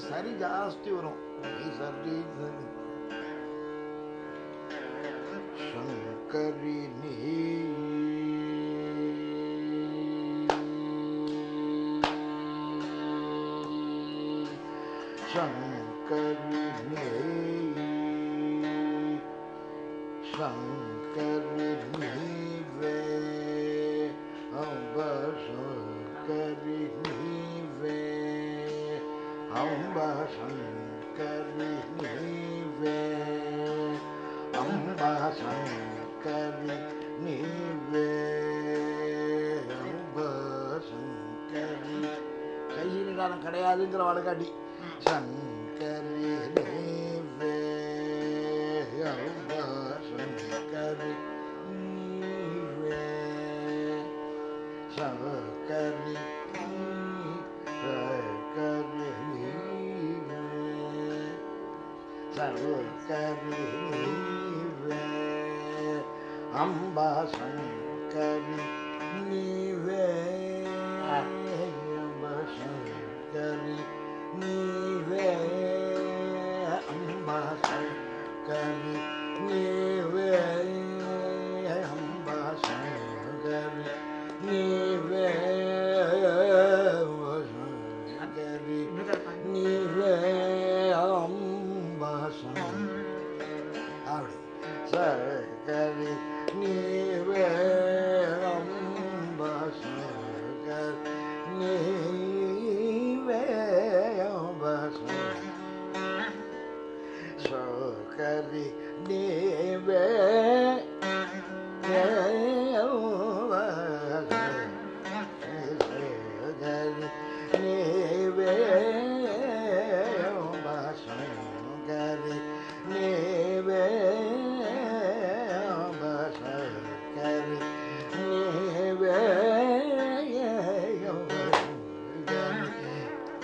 सरी जाकी शंकर शंकर அம்ப சங்கரி நீவே அம்ப சங்கரி நீவே அம்ப சங்கரி கையிலாரம் கிடையாதுங்கிற வழக்காட்டி சங்கரி சங்கரி நீவே அம்பா சங்கரி நீவே அம்பா சங்கரி நீவே அம்பா சங்கரி நீவே அம்பா சங்கரி நீவே சங்கரி நீவே அம்பா சங்கரி அப்படி சங்கரி நீவே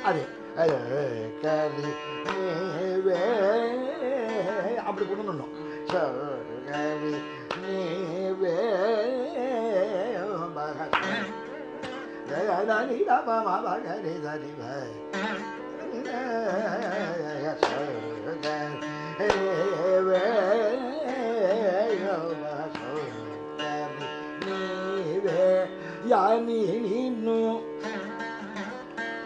అదే అదే కలి అప్పుడు కొనుందాం సరి నీవే దని రమ మగరి దని భయ యాని నిన్ను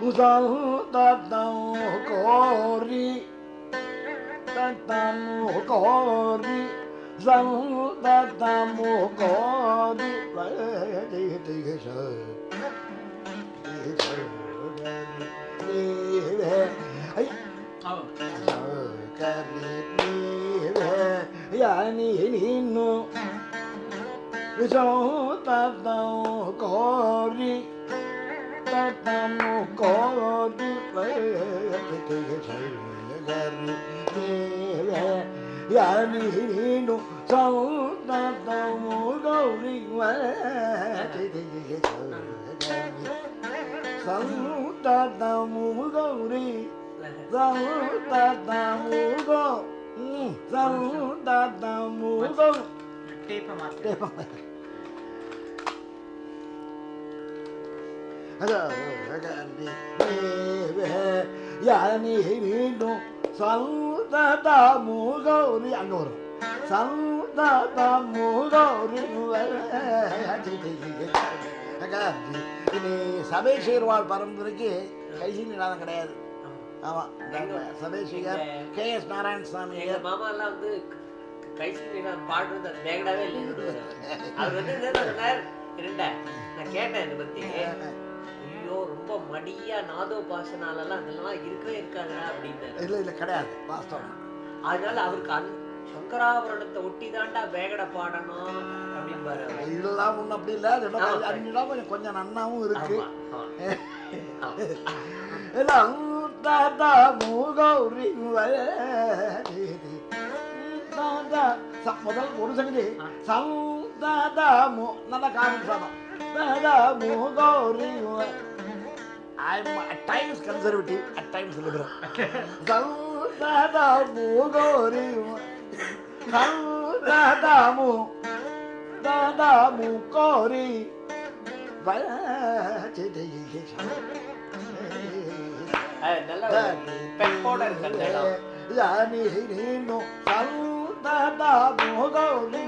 uzau tatau kori tatamu kori zau tatamu kori vadi tigesha يعني هنو وجوه تضو قوري nam mô có đức lễ thầy thầy lễ lễ ya ni ni no ta ta mo do ni wa ti ti ti sa o ta ta mo do ni sa ta ta mo do sa ta ta mo do யானை மீண்டும் சந்தமுகௌரி அங்க வரும் சந்தமுகௌரி இனி சபேஸ்வர்வாள் பரம்பரைக்கு கைசினி நாதம் கிடையாது ஆமாம் சபேஸ்வர் கே எஸ் நாராயண சுவாமி மாமா எல்லாம் வந்து கைசினி நான் பாடுறது வேகடாவே இல்லை அவர் வந்து நான் கேட்டேன் இதை பற்றி ஐயோ ரொம்ப மடியா நாதோபாசனாலலாம் அதெல்லாம் இருக்கவே இருக்காதுடா அப்படின்னாரு இல்ல இல்ல கிடையாது. வாஸ்தவம். அதனால அவருக்கு அந்த சங்கராபரணத்தை ஒட்டி தாண்டா வேகட பாடணும் அப்படின்பாரு. இதெல்லாம் ஒண்ணும் அப்படி இல்ல. அது இடம் ஆமா. கொஞ்சம் கொஞ்சம் நன்னாவும் இருக்கு. தாத்தா மூகௌரி முதல் ஒரு சங்கதி. சந்தாதா மூ நல்ல காரணம் சாதம் தாதா மூகௌரி I'm at times conservative, at times liberal. దాదాము గోరి దాదాము దాదాము కోరి దాని నేను దాదాము గౌరీ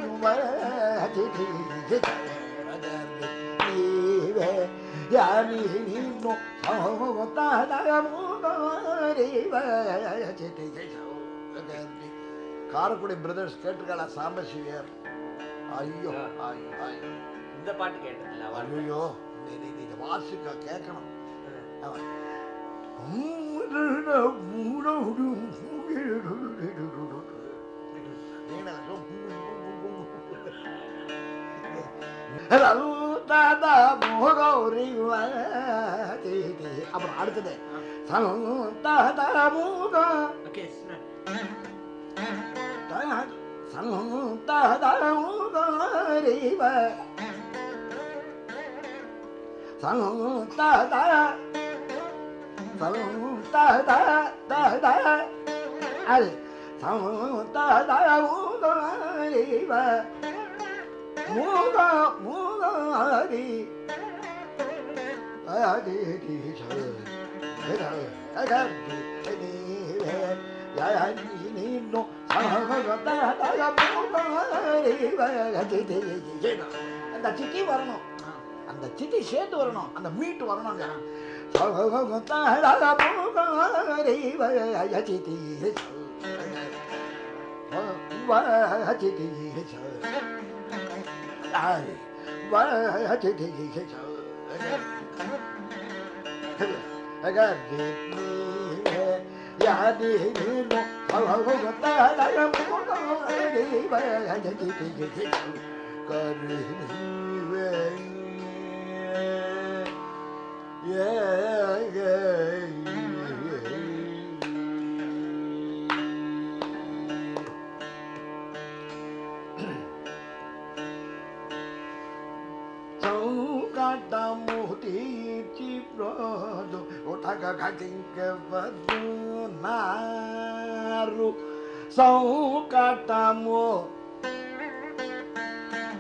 వే இடம் காரக்குடி பிரதர்ஸ் கேட்டுக்கல சாம்பசிவியர் ஐயோ ஐயோ ஐயோ இந்த பாட்டு கேட்டதில்ல ஐயோ இதை வாசிக்க கேட்கணும் அவன் அப்புறம் அடுத்தது ஓகே அந்த சிட்டி வரணும் அந்த சிட்டி சேர்த்து வரணும் அந்த மீட் வரணும் à và hết chuyện thì thì thì cái việc dạ đi đi nó hầu không gặp ta đã làm cũng có đi về hãy nhận chị thì thì thì còn đi về. Yeah yeah. naru sau katamu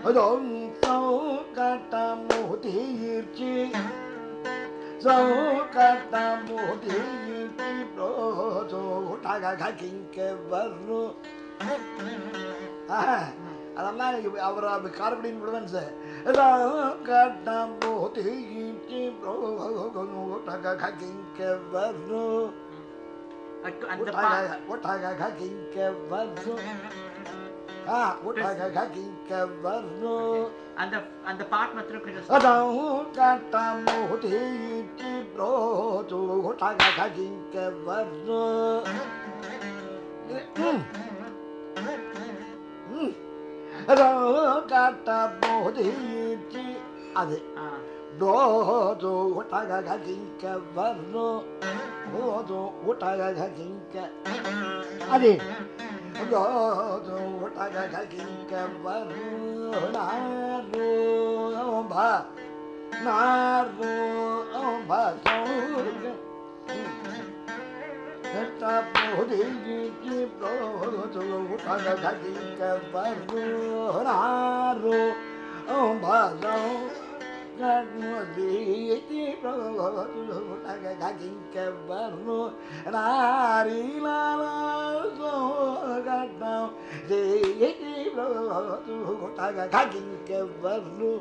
dong sau katamu tirci sau katamu tirci dojo taga kakin ke baru ah அதெல்லாம் அவர் கார்படின் விடுவேன் sir ಒಟಗಿಂಕೆವರು ಒಟಗಿಂಕೆವರು Ah, what what what ಬರ್ರು ಅದೌ ಕಟ್ಟ ಮೋದಿ ಅದು ஆ, ಬ್ರೋದು ಹೊಟಾಗ ಗಿಂಕ ಬರ್ರು ಬ್ರೋದು ಹೊಟಾಗ ಗಿಂಕ ಅದೇ ಬ್ರೋದು ಹೊಟಾಗ ಗಿಂಕ ಬರ್ರು ನಾರು ಬಾ ನಾರು ಬಾ ಸೌರ್ಗ Serta bodhi ki prohotungu kada dhati ka varu haro Om bhazao kadmodhi ki prohotungu kada dhati ka varu Rari la la so kadao Dhi ki prohotungu kada dhati ka varu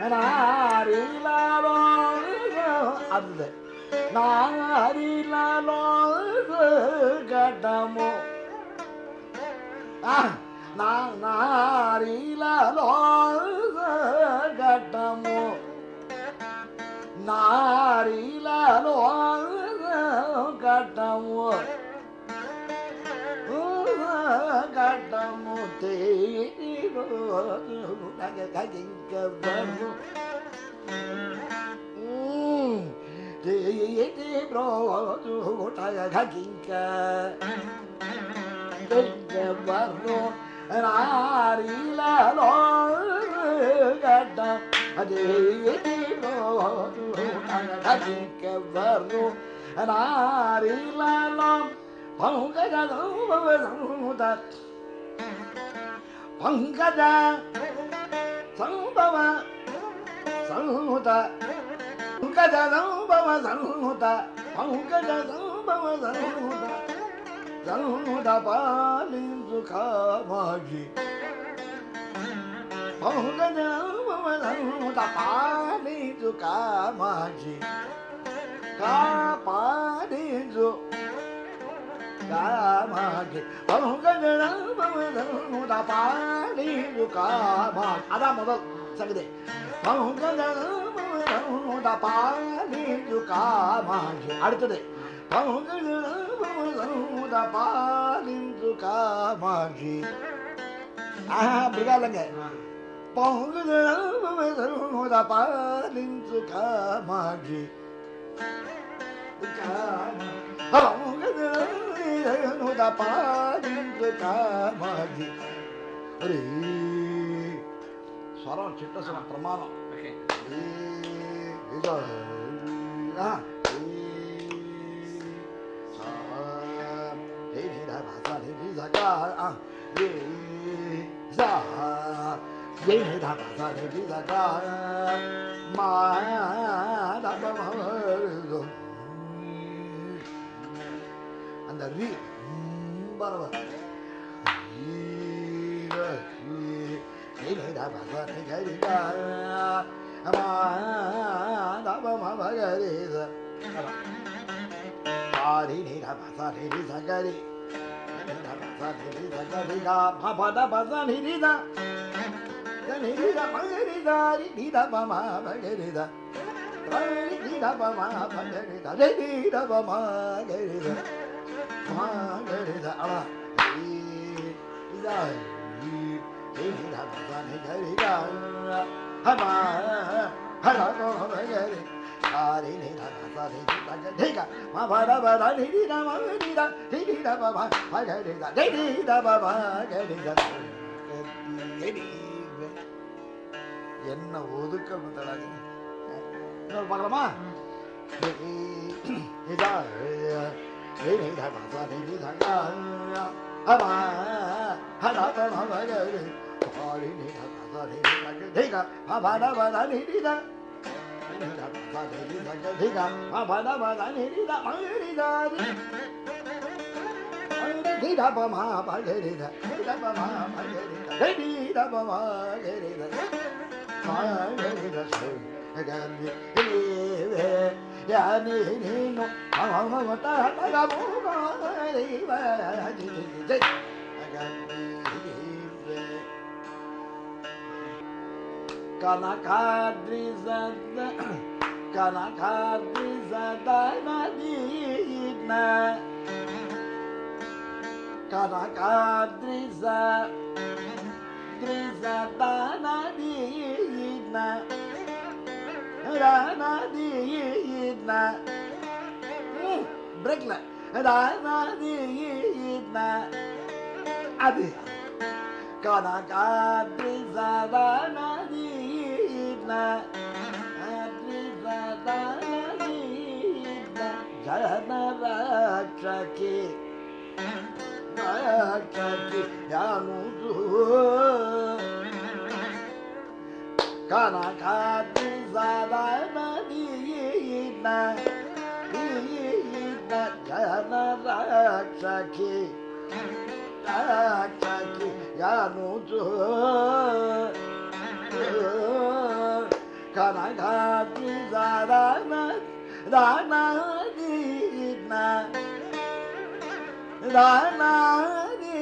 நாரிலாலோ அது நாரிலாலோ கடமோ. நாரிலாலோ கடமோ. நாரிலாலோ கடமோ. cái gì cơ thì tiếp đó chúng ta là cái gì cơ tình cơ bản đi là đó cái đó thì tiếp đó chúng ta là cái gì cơ bản đó là đi là đó bằng cái đó ಪಂಕಜ ಸಂಭವ ಸಂಹುತ ಪಂಕಜ ಸಂಭವ ಸಂಹುತ ಪಂಕಜ ಸಂಭವ ಸಂಹುತ ಸಂಹುತ ಪಾಲಿಂದು ಕಾಮಾಗಿ ಪಂಕಜ ಸಂಭವ ಸಂಹುತ ಪಾಲಿಂದು ಕಾಮಾಗಿ ಕಾಪಾಡಿಂದು 까마귀 방호가는 방호다 빨리 까마 아다 모두 사그대 방호가는 방호다 빨리 까마귀 아래쪽에 방호가는 방호다 빨리 까마귀 아 미갈랑게 뻥그다 빠른 까마귀 까마귀 పంకజ సంభవ సంహుత పాలించు ri ba ba yi ba yi thấy lưỡi đã bà qua thấy cái đi ba ma đã ba ma ba cái đi sa ba đi đi đã bà sa đi đi sa cái đi đã bà sa đi đi sa cái đi ga ma ba đã bà sa đi đi sa đi đi sa ba cái đi sa đi đi đã ba ma ba cái đi sa Hare Krishna Rama Hare Krishna Hare Krishna Rama Hare Krishna என்ன ஒதுக்க இன்னொரு பார்க்கலாமா? 你你睇白山，你你睇啊，阿爸，阿爸，阿爸，阿爸，阿爸，阿你你睇白山，你你睇个，阿爸，阿爸，阿你你睇。Kanakadriza, Driza Dana Dina, Kanakadriza, Driza Dana Dina. பிரேக்ல அது காதா காற்று சதா நதி காற்று சதா நதி ஜனராட்சகே ராட்சகே யானு kana ka di sa da na di yi na di yi na jana rakshaki rakshaki yanu tu kana ka di sa da na da na di yi na da na di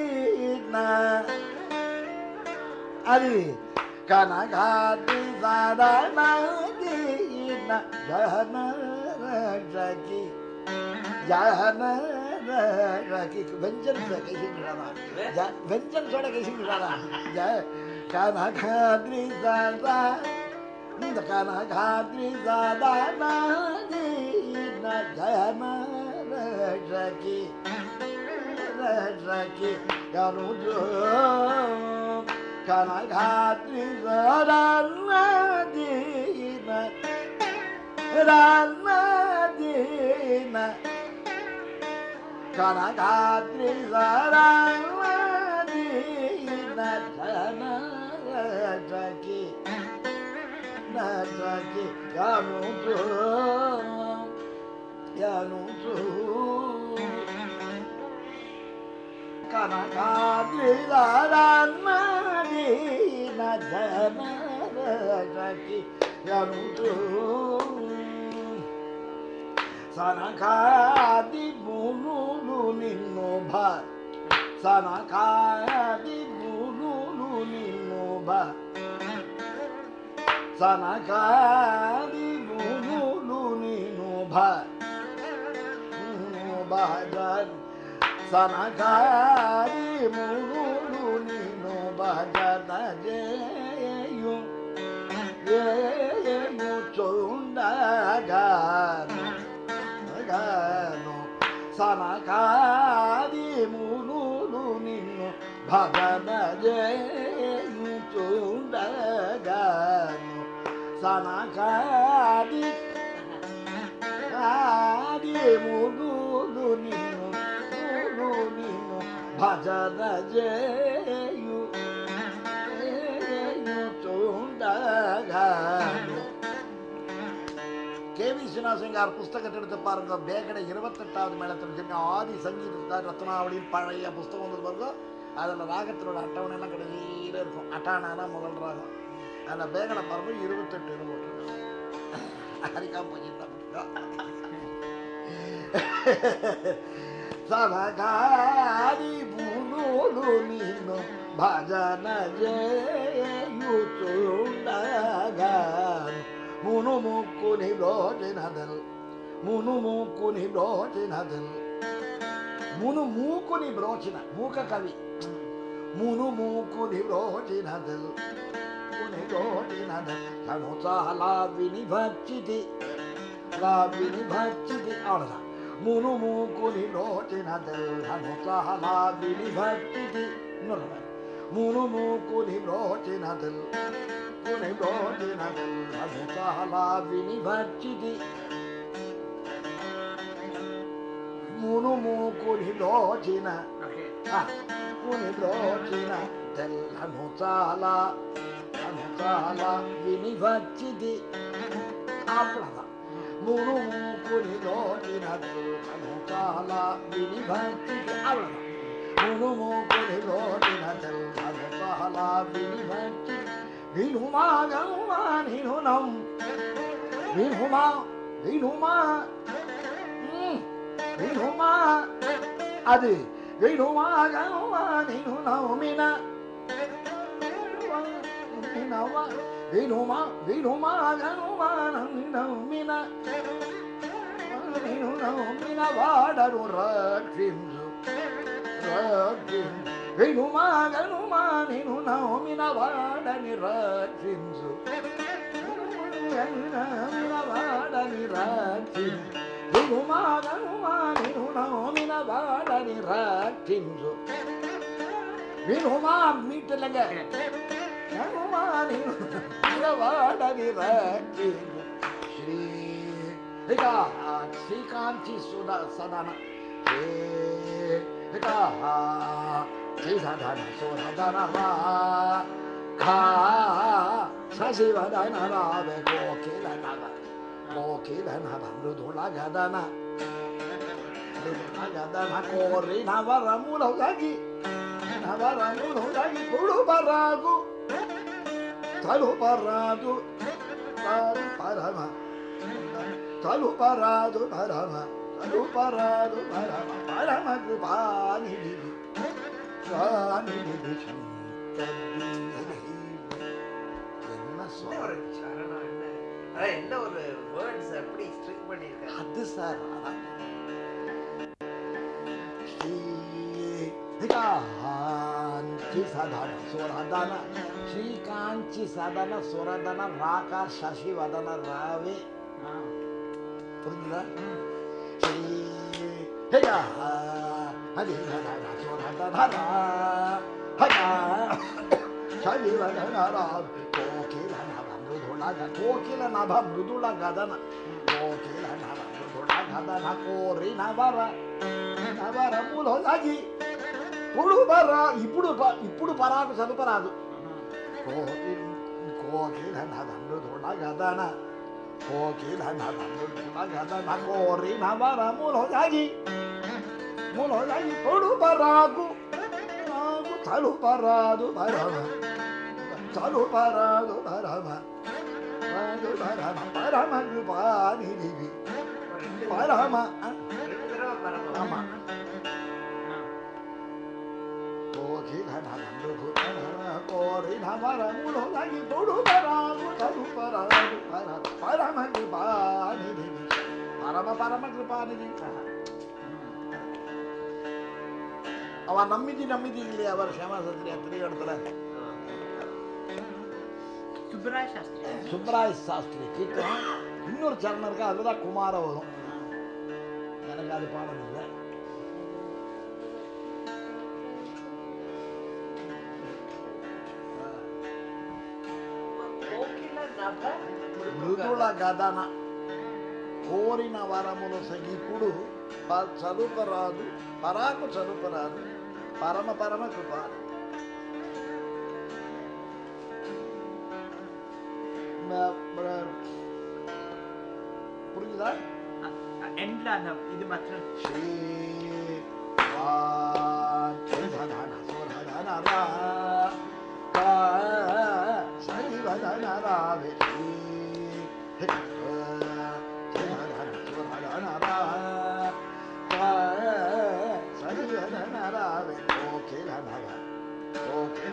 na Ali kanakadizadamayidina jahanaraki jahanaraki व्यंजन से कैसे मिलाना व्यंजन थोड़ा कैसे मिलाना जय na कानाकाद्रिजादा na jahanaraki raki ganudu கனகாத்ரி சரணீன ரணீன கனகாத்ரி சரணீன ஜனகி நகி கனு கனு Kanakadri Dharan యనుజు యనుజు కనకాద్రి సరళదీన ధనరజకి యనుజు సనకాది మునులు నిన్ను భ సనకాది మునులు నిన్ను భ సనకాది మునులు నిన్ను భ భజన్ సనకాది మునులు bacarayım Ye mutlunda gar Gano sana kadi mululunino Bacarayım mutlunda gano sana kadi Kadi mululunino Mululunino bacarayım K V Srinivasangar புஸ்தகத்தை எடுத்து பாருங்க. பேகடை இருபத்தெட்டாவது மேலத்தில் வச்சிருக்க ஆதி சங்கீதத்தார் ரத்னாவளி பழைய புஸ்தகம் வந்து பாருங்க. அதில் ராகத்தினோட அட்டவணைலாம் கடைசியில் இருக்கும். அட்டானா முதல் ராகம். அதில் பேகடை பாருங்க இருபத்தெட்டு இது போட்டிருக்கோம் அதுக்காக போயிருந்தா சதகாரி பூனோடு நீனும் भजन जयुचुण्डगन् मुनुमुक्कुनि ब्रोजिनदल् మునుమూకుని బ్రోచినదల్ మును మూకుని బ్రోచిన మూక కవి మును మూకుని బ్రోచినదల్ కుని బ్రోచినదల్ తను చాలా విని భక్షితి విని భక్షితి ఆడద మును మూకుని బ్రోచినదల్ తను చాలా విని భక్షితి నురవల్ munu mu kunim rochinathil kunim rochinathil hamutahala vinibhachiti munu mu kunim rochina ah kunim rochina tel hamutahala hamutahala vinibhachiti apurava munu mu kunim rochinathil hamutahala vinibhachiti apurava ನುಮೋ ಪುರಿಲೋಟಿನ ಚಂದದ ಸಹಲ ಬಿಲ್ವಟ್ಟಿ ಬಿಲ್ಹುಮಾ ಗೌಮಾ ನೀನು ನಮ್ ಬಿಲ್ಹುಮಾ ಬಿಲ್ಹುಮಾ ಹ್ಮ್ ಬಿಲ್ಹುಮಾ அது விடுவாக நவுமின விடுமா விடுமாக நவுமின நவுமின வாடரு ராட்சிம் నిను వినుమా గనుమా నిను నవమిన వాడని రాక్షించు. వినుమ వాడని రక్షించు వినుమా గనుమా నిను నవమిన వాడని రాక్షించు. వినుమా మీటలంగా. గనుమా నిను వాడని రక్షించు. శ్రీ ఇక శ్రీకాంతి సుధ సదన. 一个哈，金山台嘛，说他在那嘛，卡，啥时候来那嘛，别过几来那嘛，过几来那嘛，路途哪个的嘛？哪个的嘛？过里那瓦拉木头啥子？那瓦拉木头啥子？葫芦巴拉古，葫芦巴拉古，巴巴拉嘛，葫芦巴拉古巴拉嘛。பரது பரம பரம கிருபாநிதி சுவாமிநிதி அது சார் ஸ்ரீகாஞ்சி சதன சுரதன ஸ்ரீகாஞ்சி சதன சுரதன ராகா சசிவதன ராவே. புரிஞ்சுதா? 嘿呀，啊，你看那那说那那那那，哈呀，才你那那那那，多给那那那木头那个，多给那那那木头那个的那，多给那那那木头那个的那，过来那把那，那把那木头那去，不如把那，不如把，不如把那个啥都把那都，过给过给那那那木头那个的那。koki lan ha lan lan ha lan ha kori na ba ra mu lo ya ji mu lo ya ji to lu ba ra gu gu ta lu ba ra du ba ra ma ta lu ba ra du ba ra ma ba du ba ra ma ba ra ma du ba ni ni bi ba ra ma ba ra ma Koki dhanam dukhu dhanam kori dhamara mulo dhagi budu dharam kalu param param param kripani dhini parama parama kripani dhini ಅವ ನಮ್ಮಿದಿ ನಮ್ಮಿದಿ ಇಲ್ಲಿ ಅವರ ಶ್ಯಾಮಶಾಸ್ತ್ರಿ ಹತ್ತಿರ ಹೇಳ್ತಾರೆ ಸುಬ್ರಾಯ್ ಶಾಸ್ತ್ರಿ ಸುಬ್ರಾಯ್ ಶಾಸ್ತ್ರಿ ಚಿತ್ರ ಇನ್ನೂರು ಚರ್ಮರ್ಗ ಅದರ ಕುಮಾರ್ ಅವರು ನನಗೆ ಅದು ಪಾಡೋದು గదన కోరిన వరములు సగిపుడు ప- చదుపరాదు పరాకు చదుపరాదు పరమ పరమ కృప మ- మ- புரியுதா எண்ட்ல அந்த இது மாத்திரம் శ్రీ వాధన సురధన రా